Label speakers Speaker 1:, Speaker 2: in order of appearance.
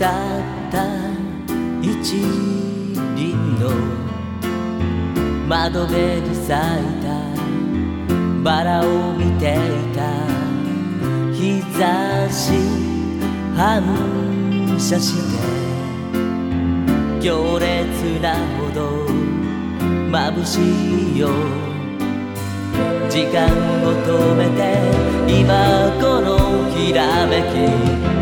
Speaker 1: たった。一輪の窓辺に咲いた。バラを見ていた。日差し反射して強烈なほど眩しいよ時間を止めて今このひらめき